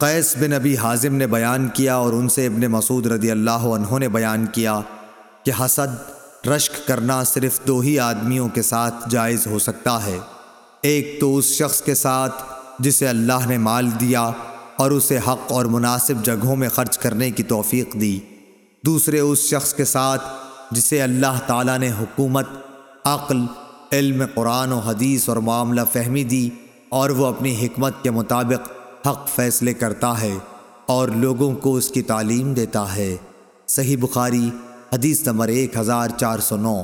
قیس بن ابی حازم نے بیان کیا اور ان سے ابن مسعود رضی اللہ عنہ نے بیان کیا کہ حسد، رشک کرنا صرف دو ہی آدمیوں کے ساتھ جائز ہو سکتا ہے۔ ایک تو اس شخص کے ساتھ جسے اللہ نے مال دیا اور اسے حق اور مناسب جگہوں میں خرچ کرنے کی توفیق دی۔ دوسرے اس شخص کے ساتھ جسے اللہ تعالیٰ نے حکومت، عقل، علم، قرآن و حدیث اور معاملہ فہمی دی اور وہ اپنی حکمت کے مطابق حق فیصلے کرتا ہے اور لوگوں کو اس کی تعلیم دیتا ہے۔ صحیح بخاری، حدیث نمبر ایک ہزار چار سو نو۔